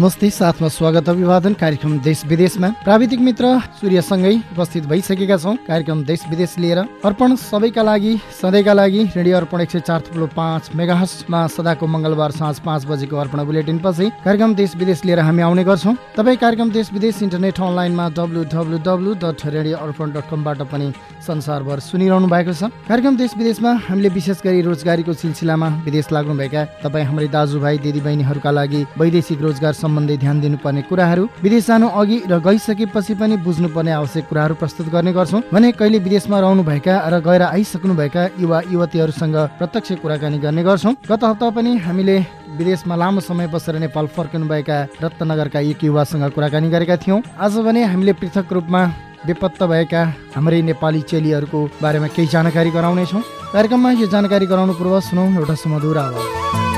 नमस्ते साथमा स्वागत अभिवादन कार्यक्रम देश विदेशमा। प्राविधिक मित्र सूर्यसँगै उपस्थित भइसकेका छौँ। कार्यक्रम देश विदेश लिएर अर्पण सबैका लागि सधैँका लागि रेडियो अर्पण एक सय चार थुप्रो पाँच मेगाहसमा सदाको मङ्गलबार साँझ पाँच बजेको अर्पण बुलेटिन पछि कार्यक्रम देश विदेश लिएर हामी आउने गर्छौँ। तपाईँ कार्यक्रम देश विदेश इन्टरनेट अनलाइनमा W W W dot radio Arpan dot कमबाट पनि संसारभर सुनिरहनु भएको छ। कार्यक्रम देश विदेशमा हामीले विशेष गरी रोजगारीको सिलसिलामा विदेश लाग्नुभएका तपाईँ हाम्रै दाजुभाइ दिदीबहिनीहरूका लागि वैदेशिक रोजगार सम्बन्धी ध्यान दिनुपर्ने कुराहरू विदेश जानु अघि र गइसकेपछि पनि बुझ्नुपर्ने आवश्यक कुराहरू प्रस्तुत गर्ने गर्छौँ। भने कहिले विदेशमा रहनुभएका र गएर आइसक्नुभएका युवा युवतीहरूसँग प्रत्यक्ष कुराकानी गर्ने गर्छौँ। गत हप्ता पनि हामीले विदेशमा लामो समय बसेर नेपाल फर्किनुभएका रत्नगरका एक युवासँग कुराकानी गरेका थियौँ। आज भने हामीले पृथक रूपमा बेपत्ता भएका हाम्रै नेपाली चेलीहरूको बारेमा केही जानकारी गराउनेछौँ। कार्यक्रममा यो जानकारी गराउनु पूर्व सुनौ एउटा सुमधुर आवाज।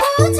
Hollywood.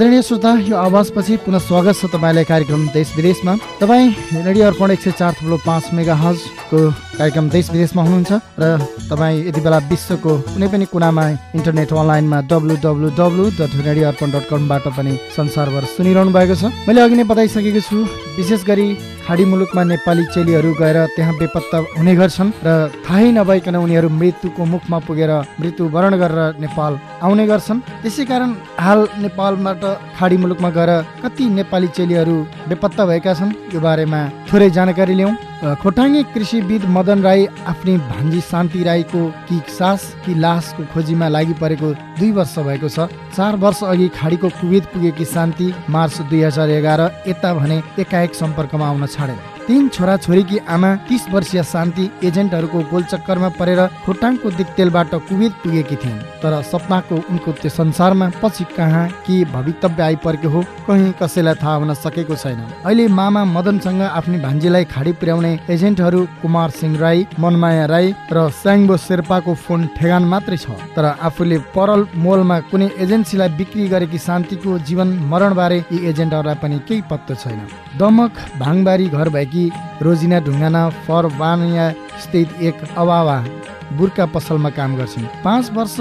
आदरणीय श्रोता यो आवाजपछि पुनः स्वागत छ तपाईँलाई कार्यक्रम देश विदेशमा। तपाईँ रेडियो अर्पण एक सय चार थुप्रो पाँच मेगा हजको कार्यक्रम देश विदेशमा हुनुहुन्छ र तपाईँ यति बेला विश्वको कुनै पनि कुनामा इन्टरनेट अनलाइनमा W W W dot radio Arpan dot कमबाट पनि संसारभर सुनिरहनु भएको छ। मैले अघि नै बताइसकेको छु विशेष गरी खाडी मुलुकमा नेपाली चेलीहरू गएर त्यहाँ बेपत्ता हुने गर्छन् र थाहै नभइकन उनीहरू मृत्युको मुखमा पुगेर मृत्युवरण गरेर नेपाल आउने गर्छन्। त्यसै कारण हाल नेपालबाट खाडी मुलुकमा गएर कति नेपाली चेलीहरू बेपत्ता भएका छन् यो बारेमा थोरै जानकारी लिउँ। खोटाङ्गे कृषिविद मदन राई आफ्नी भान्जी शान्ति राईको कि सास कि लासको खोजीमा लागि परेको दुई वर्ष भएको छ। चार वर्ष अघि खाडीको कुवेत पुगेकी शान्ति मार्च दुई हजार एघार यता भने एकाएक सम्पर्कमा आउन छाडे तीन छोरा छोरीकी आमा तिस वर्षीय शान्ति एजेन्टहरूको गोलचक्करमा परेर खोटाङको दिक्तेलबाट कुवेत पुगेकी थिइन्। तर सपनाको उनको त्यो संसारमा पछि कहाँ के भवितव्य आइपरेको हो कहीँ कसैलाई थाहा हुन सकेको छैन। अहिले मामा मदनसँग आफ्नो भान्जीलाई खाडी पुर्याउने एजेन्टहरू कुमार सिंह राई मनमाया राई र स्याङ्बो शेर्पाको फोन ठेगान मात्रै छ। तर आफूले परल मोलमा कुनै एजेन्सीलाई बिक्री गरेकी शान्तिको जीवन मरणबारे यी एजेन्टहरूलाई पनि केही पत्तो छैन। दमक भाङबारी घर भएकी रोजिना ढुङ्गाना फरबानिया स्थित एक अवावा बुर्का पसलमा काम गर्छिन्। पाँच वर्ष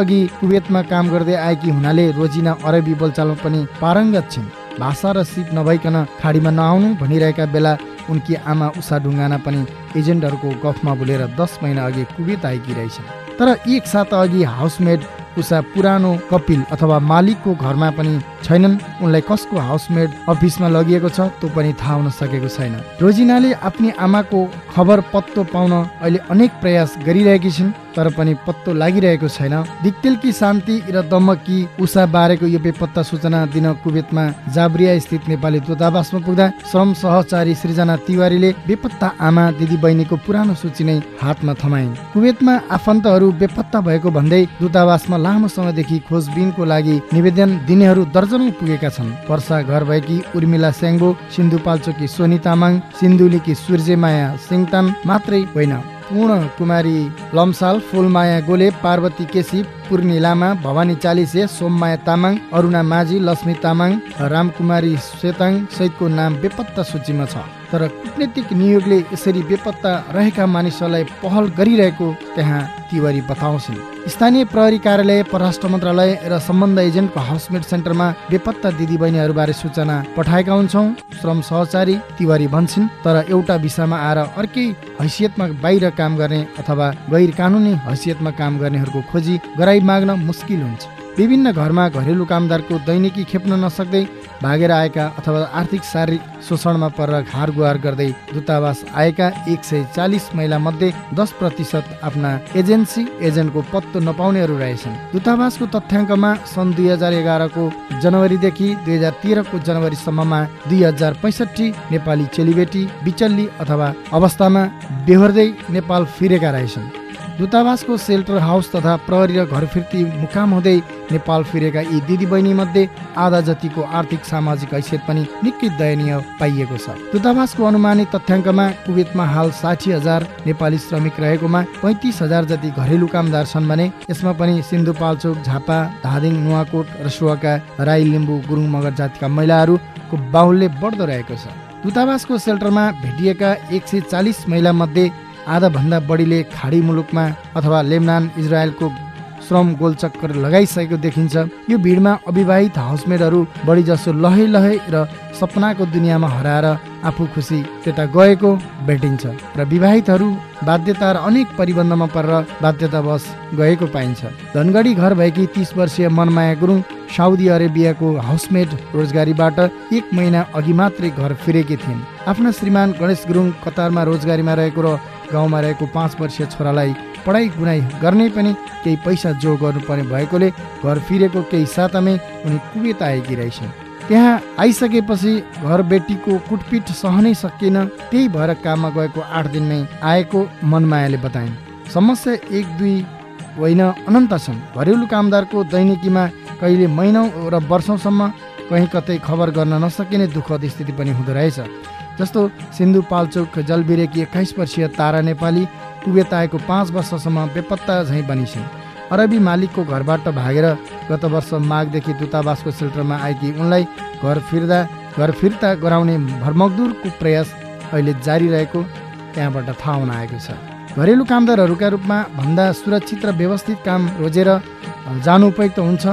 अघि कुवेतमा काम गर्दै आएकी हुनाले रोजिना अरबी बोलचालमा पनि पारङ्गत छिन्। भाषा र सिप नभइकन खाडीमा नआउनु भनिरहेका बेला उनकी आमा उषा ढुङ्गाना पनि एजेन्टहरूको गफमा बोलेर दस महिना अघि कुवेत आएकी रहेछन्। तर एक साता अघि हाउसमेड उषा पुरानो कपिल अथवा मालिकको घरमा पनि छैनन्। उनलाई कसको हाउसमेड अफिसमा लगिएको छ त्यो पनि थाहा हुन सकेको छैन। रोजिनाले आफ्नी आमाको खबर पत्तो पाउन अहिले अनेक प्रयास गरिरहेकी छिन्। तर पनि पत्तो लागिरहेको छैन। दिक्तेलकी शान्ति र दमकी उषा बारेको यो बेपत्ता सूचना दिन कुवेतमा जाब्रिया स्थित नेपाली दूतावासमा पुग्दा श्रम सहचारी सृजना तिवारीले बेपत्ता आमा दिदी बहिनीको पुरानो सूची नै हातमा थमाइन्। कुवेतमा आफन्तहरू बेपत्ता भएको भन्दै दूतावासमा लामो समयदेखि खोजबिनको लागि निवेदन दिनेहरू दर्जनौ पुगेका छन्। वर्षा घर भएकी उर्मिला स्याङ्बो सिन्धुपाल्चोकी सोनी तामाङ सिन्धुलीकी सूर्यमाया सिङतान मात्रै होइन। पूर्ण कुमारी लम्साल फुलमाया गोले पार्वती केसी पूर्णी लामा भवानी चालिसे सोममाया तामाङ अरुणा माझी लक्ष्मी तामाङ रामकुमारी सेताङ सहितको नाम बेपत्ता सूचीमा छ। तर कुटनीतिक नियोगले यसरी बेपत्ता रहेका मानिसहरूलाई पहल गरिरहेको त्यहाँ तिवारी बताउँछन्। स्थानीय प्रहरी कार्यालय परराष्ट्र मन्त्रालय र सम्बन्ध एजेन्टको हाउसमेट सेन्टरमा बेपत्ता दिदीबहिनीहरूबारे सूचना पठाएका हुन्छौँ श्रम सहचारी तिवारी भन्छन् तर एउटा विषयमा आएर अर्कै हैसियतमा बाहिर काम गर्ने अथवा गैर कानुनी हैसियतमा काम गर्नेहरूको खोजी गराइ माग्न मुस्किल हुन्छ। विभिन्न घरमा घरेलु कामदारको दैनिकी खेप्न नसक्दै भागेर आएका अथवा आर्थिक शारीरिक शोषणमा परेर घार गुहार गर्दै दूतावास आएका एक सय चालिस महिला मध्ये दस प्रतिशत आफ्ना एजेन्सी एजेन्टको पत्तो नपाउनेहरू रहेछन्। दूतावासको तथ्याङ्कमा सन् दुई हजार एघारको जनवरीदेखि दुई हजार तेह्रको जनवरीसम्ममा दुई हजार पैँसठी नेपाली चेलीबेटी बिचल्ली अथवा अवस्थामा बेहोर्दै नेपाल फिरेका रहेछन्। दूतावासको सेल्टर हाउस तथा प्रहरी र घर फिर्ती मुकाम हुँदै नेपाल फिरेका यी दिदीबहिनी मध्ये आधा जतिको आर्थिक सामाजिक हैसियत पनि निकै दयनीय पाइएको छ। दूतावासको अनुमानित तथ्याङ्कमा कुवेतमा हाल साठी हजार नेपाली श्रमिक रहेकोमा पैँतिस हजार जति घरेलु कामदार छन् भने यसमा पनि सिन्धुपाल्चोक झापा धादिङ नुवाकोट रसुवाका राई लिम्बू गुरुङ मगर जातिका महिलाहरूको बाहुल्य बढ्दो रहेको छ। दूतावासको सेल्टरमा भेटिएका एक सय चालिस महिला मध्ये आधाभन्दा बढीले खाडी मुलुकमा अथवा लेबनान इजरायलको श्रम गोलचक्कर लगाइसकेको देखिन्छ। यो भिडमा अविवाहित हाउसमेटहरू बढी जसो लहै लहै र सपनाको दुनियाँमा हराएर आफू खुसी त्यता गएको भेटिन्छ र विवाहितहरू बाध्यता र अनेक परिबन्धमा परेर बाध्यतावश गएको पाइन्छ। धनगढी घर भएकी तिस वर्षीय मनमाया गुरुङ साउदी अरेबियाको हाउसमेट रोजगारीबाट एक महिना अघि मात्रै घर फिरेकी थिइन्। आफ्ना श्रीमान गणेश गुरुङ कतारमा रोजगारीमा रहेको र गाउँमा रहेको पाँच वर्षीय छोरालाई पढाइ गुनाइ गर्ने पनि केही पैसा जो गर्नुपर्ने भएकोले घर फिरेको केही सातामै उनी कुवेत आएकी रहेछन्। त्यहाँ आइसकेपछि घर बेटीको कुटपिट सहनै सकिएन त्यही भएर काममा गएको आठ दिनमै आएको मनमायाले बताइन्। समस्या एक दुई होइन अनन्त छन्। घरेलु कामदारको दैनिकीमा कहिले महिनौ र वर्षौँसम्म कहीँ कतै खबर गर्न नसकिने दुःखद स्थिति पनि हुँदो रहेछ। जस्तो सिन्धुपाल्चोक जलबिरेकी एक्काइस वर्षीय तारा नेपाली कुवेत आएको पाँच वर्षसम्म बेपत्ता झैँ बनिछन्। अरबी मालिकको घरबाट भागेर गत वर्ष माघदेखि दूतावासको सेल्टरमा आएकी उनलाई घर फिर्दा घर फिर्ता गराउने भरमगदुरको प्रयास अहिले जारी रहेको त्यहाँबाट थाहा हुन आएको छ। घरेलु कामदारहरूका रूपमा भन्दा सुरक्षित र व्यवस्थित काम रोजेर जानु उपयुक्त हुन्छ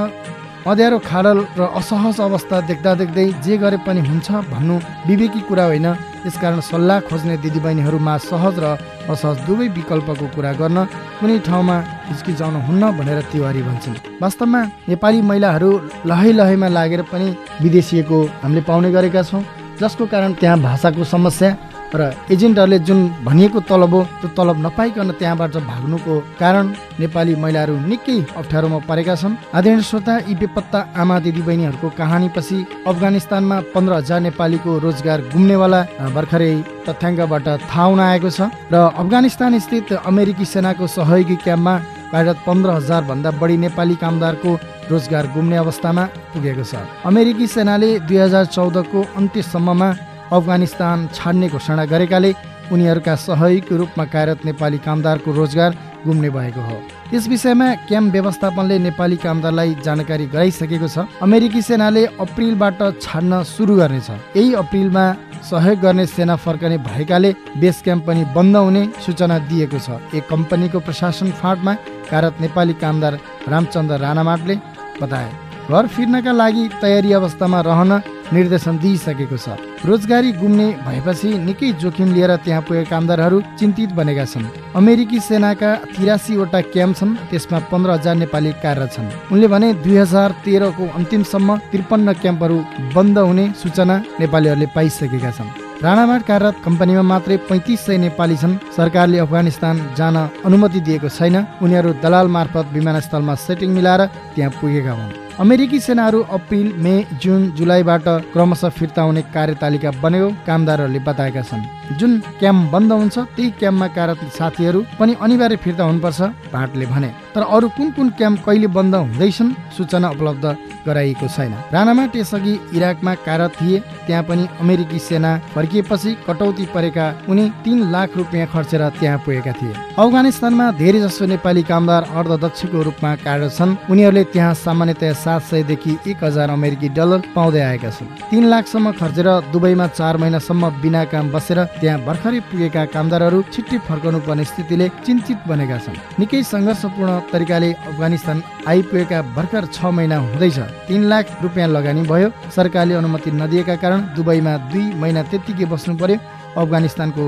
अँध्यारो खाडल र असहज अवस्था देख्दा देख्दै जे गरे पनि हुन्छ भन्नु विवेकी कुरा होइन। यसकारण सल्लाह खोज्ने दिदीबहिनीहरूमा सहज र असहज दुवै विकल्पको कुरा गर्न कुनै ठाउँमा हिचकिचाउनु हुन्न भनेर तिवारी भन्छन्। वास्तवमा नेपाली महिलाहरू लहै लहैमा लागेर पनि विदेशिएको हामीले पाउने गरेका छौँ। जसको कारण त्यहाँ भाषाको समस्या र एजेन्टहरूले जुन भनिएको तलब हो त्यो तलब नपाइकन त्यहाँबाट भाग्नुको कारण नेपाली महिलाहरू निकै अप्ठ्यारोमा परेका छन्। आदरणीय श्रोता यी बेपत्ता आमा दिदी बहिनीहरूको कहानीपछि अफगानिस्तानमा पन्ध्र हजार नेपालीको रोजगार गुम्नेवाला भर्खरै तथ्याङ्कबाट थाहा हुन आएको छ र अफगानिस्तान स्थित अमेरिकी सेनाको सहयोगी क्याम्पमा कार्यरत पन्ध्र हजार भन्दा बढी नेपाली कामदारको रोजगार गुम्ने अवस्थामा पुगेको छ। अमेरिकी सेनाले दुई हजार चौधको अन्त्यसम्ममा अफगानिस्तान छाड्ने घोषणा गरेकाले उनीहरूका सहयोगीको रूपमा कार्यरत नेपाली कामदारको रोजगार गुम्ने भएको हो। यस विषयमा क्याम्प व्यवस्थापनले नेपाली कामदारलाई जानकारी गराइसकेको छ। अमेरिकी सेनाले अप्रिलबाट छाड्न सुरु गर्नेछ। यही अप्रिलमा सहयोग गर्ने सेना फर्कने भएकाले बेस क्याम्प पनि बन्द हुने सूचना दिएको छ। एक कम्पनीको प्रशासन फाँटमा कार्यरत नेपाली कामदार रामचन्द्र राणामाटले बताए। घर फिर्नका लागि तयारी अवस्थामा रहन निर्देशन दिइसकेको छ। रोजगारी गुम्ने भएपछि निकै जोखिम लिएर त्यहाँ पुगेका कामदारहरू चिन्तित बनेका छन्। अमेरिकी सेनाका तिरासीवटा क्याम्प छन् त्यसमा पन्ध्र हजार नेपाली कार्यरत छन्। उनले भने दुई हजार तेह्रको अन्तिमसम्म त्रिपन्न क्याम्पहरू बन्द हुने सूचना नेपालीहरूले पाइसकेका छन्। राणामाट कार्यरत कम्पनीमा मात्रै पैँतिस सय नेपाली छन्। सरकारले अफगानिस्तान जान अनुमति दिएको छैन। उनीहरू दलाल मार्फत विमानस्थलमा सेटिङ मिलाएर त्यहाँ पुगेका हुन्। अमेरिकी सेनाहरू अप्रिल मे जुन जुलाईबाट क्रमशः फिर्ता हुने कार्यतालिका बनेको कामदारहरूले बताएका छन्। जुन क्याम्प बन्द हुन्छ त्यही क्याम्पमा कार्यरत साथीहरू पनि अनिवार्य फिर्ता हुनुपर्छ भाटले भने। तर अरू कुन कुन क्याम्प कहिले बन्द हुँदैछन् सूचना उपलब्ध गराइएको छैन। राणामाट यसअघि इराकमा कार्यरत थिए त्यहाँ पनि अमेरिकी सेना फर्किएपछि कटौती परेका उनी तीन लाख रुपियाँ खर्चेर त्यहाँ पुगेका थिए। अफगानिस्तानमा धेरै जसो नेपाली कामदार अर्धदक्षको रूपमा कार्यरत छन्। उनीहरूले त्यहाँ सामान्यतया सात सयदेखि एक हजार अमेरिकी डलर पाउँदै आएका छन्। तिन लाखसम्म खर्चेर दुबईमा चार महिनासम्म बिना काम बसेर त्यहाँ भर्खरै पुगेका कामदारहरू छिट्टै फर्काउनु पर्ने स्थितिले चिन्तित बनेका छन्। निकै सङ्घर्षपूर्ण तरिकाले अफगानिस्तान आइपुगेका भर्खर छ महिना हुँदैछ। तिन लाख रुपियाँ लगानी भयो। सरकारले अनुमति नदिएका कारण दुबईमा दुई महिना त्यत्तिकै बस्नु पर्यो। अफगानिस्तानको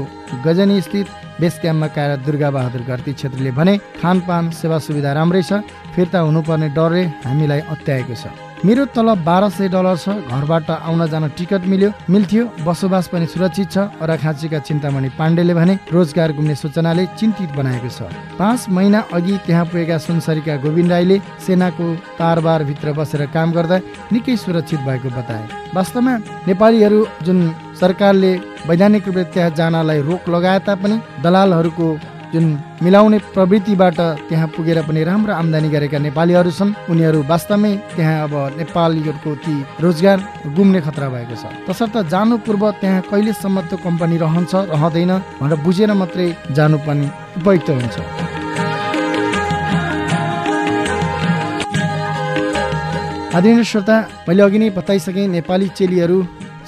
गजनी स्थित बेस क्याम्पमा कार्यरत दुर्गा बहादुर घरती छेत्रीले भने खानपान सेवा सुविधा राम्रै छ। फिर्ता हुनुपर्ने डरले हामीलाई अत्याएको छ। मेरो तलब बाह्र सय डलर छ। घरबाट आउन जान टिकट मिल्यो। मिल्थ्यो। बसोबास पनि सुरक्षित छ। अराखाँचीका चिन्तामणि पाण्डेले भने रोजगार गुम्ने सूचनाले चिन्तित बनाएको छ। पाँच महिना अघि त्यहाँ पुगेका सुनसरीका गोविन्द राईले सेनाको तारबारभित्र बसेर काम गर्दा निकै सुरक्षित भएको बताए। वास्तवमा नेपालीहरू जुन सरकारले वैधानिक रूपले त्यहाँ जानलाई रोक लगाए तापनि दलालहरूको जुन मिलाउने प्रवृत्तिबाट त्यहाँ पुगेर पनि राम्रो आम्दानी गरेका नेपालीहरू छन् उनीहरू वास्तवमै त्यहाँ अब नेपालीहरूको ती रोजगार गुम्ने खतरा भएको छ। तसर्थ जानु पूर्व त्यहाँ कहिलेसम्म त्यो कम्पनी रहन्छ रहँदैन भनेर बुझेर मात्रै जानु पनि उपयुक्त हुन्छ। आदरणीय श्रोता मैले अघि नै बताइसकेँ नेपाली चेलीहरू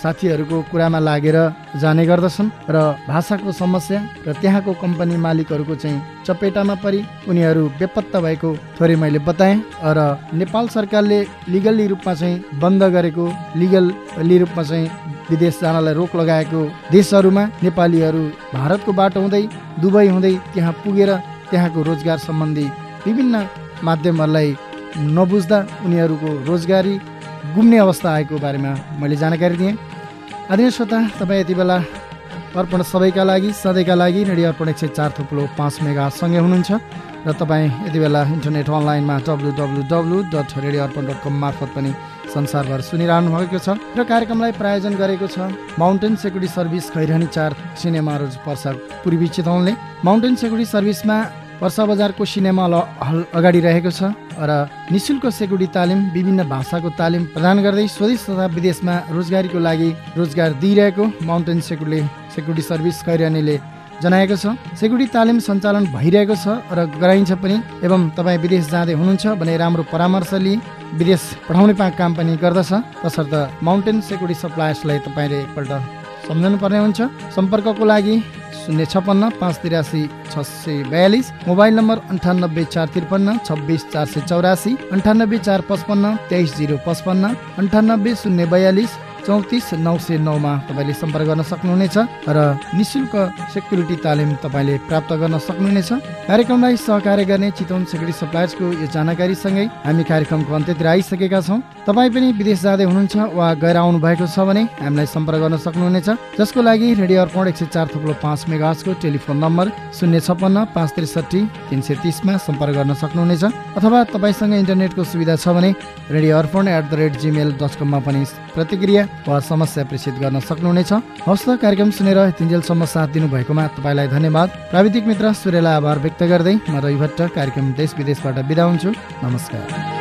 साथीहरूको कुरामा लागेर जाने गर्दछन् र भाषाको समस्या र त्यहाँको कम्पनी मालिकहरूको चाहिँ चपेटामा परि उनीहरू बेपत्ता भएको थोरै मैले बताएँ र नेपाल सरकारले लिगल्ली रूपमा चाहिँ बन्द गरेको लिगल्ली रूपमा चाहिँ विदेश जानलाई रोक लगाएको देशहरूमा नेपालीहरू भारतको बाटो हुँदै दुबई हुँदै त्यहाँ पुगेर त्यहाँको रोजगार सम्बन्धी विभिन्न माध्यमहरूलाई नबुझ्दा उनीहरूको रोजगारी गुम्ने अवस्था आएको बारेमा मैले जानकारी दिएँ। आदरणीय श्रोता तपाईँ यति बेला अर्पण सबैका लागि सधैँका लागि रेडियो अर्पण एक सय चार थुप्रो पाँच मेगासँगै हुनुहुन्छ र तपाईँ यति बेला इन्टरनेट अनलाइनमा W W W dot radio Arpan dot com मार्फत पनि संसारभर सुनिरहनु भएको छ र कार्यक्रमलाई प्रायोजन गरेको छ माउन्टेन सेक्युरिटी सर्भिस खैरानी चार सिनेमा रोज पर्सा पूर्वी चितौनले माउन्टेन सेक्युरिटी सर्भिसमा वर्षा बजारको सिनेमा हल अगाडि रहेको छ र निशुल्क सेक्युरिटी तालिम विभिन्न भाषाको तालिम प्रदान गर्दै स्वदेश तथा विदेशमा रोजगारीको लागि रोजगार दिइरहेको माउन्टेन सेक्युरिटी सेक्युरिटी सर्भिस खैरानीले जनाएको छ। सेक्युरिटी तालिम सञ्चालन भइरहेको छ र गराइन्छ पनि एवं तपाईँ विदेश जाँदै हुनुहुन्छ भने राम्रो परामर्श लिए विदेश पठाउने काम पनि गर्दछ। तसर्थ माउन्टेन सेक्युरिटी सप्लायर्सलाई तपाईँले एकपल्ट सम्झाउनु पर्ने हुन्छ। सम्पर्कको लागि शून्य छप्पन्न पाँच तिरासी छ सय बयालिस मोबाइल नम्बर अन्ठानब्बे चार त्रिपन्न छब्बिस चार सय चौरासी अन्ठानब्बे चार पचपन्न तेइस जिरो पचपन्न अन्ठानब्बे शून्य बयालिस चौतिस नौ सय नौमा तपाईँले सम्पर्क गर्न सक्नुहुनेछ र निशुल्क सेक्युरिटी तालिम तपाईँले प्राप्त गर्न सक्नुहुनेछ। कार्यक्रमलाई सहकार्य गर्ने चितवन सेक्युरिटी सप्लायर्सको यो जानकारीसँगै हामी कार्यक्रमको अन्त्यतिर आइसकेका छौँ। तपाईँ पनि विदेश जाँदै हुनुहुन्छ वा गएर आउनु भएको छ भने हामीलाई सम्पर्क गर्न सक्नुहुनेछ। जसको लागि रेडियो अर्पण एक सय चार थुप्रो पाँच मेगाजको टेलिफोन नम्बर शून्य छप्पन्न पाँच त्रिसठी तिन सय तिसमा सम्पर्क गर्न सक्नुहुनेछ। अथवा तपाईँसँग इन्टरनेटको सुविधा छ भने radio Arpan at the rate Gmail dot कममा पनि प्रतिक्रिया वा समस्या प्रेषित गर्न सक्नुहुनेछ। हस्त कार्यक्रम सुनेर तिनजेलसम्म साथ दिनुभएकोमा तपाईँलाई धन्यवाद। प्राविधिक मित्र सूर्यलाई आभार व्यक्त गर्दै म रवि भट्ट कार्यक्रम देश विदेशबाट बिदा हुन्छु। नमस्कार।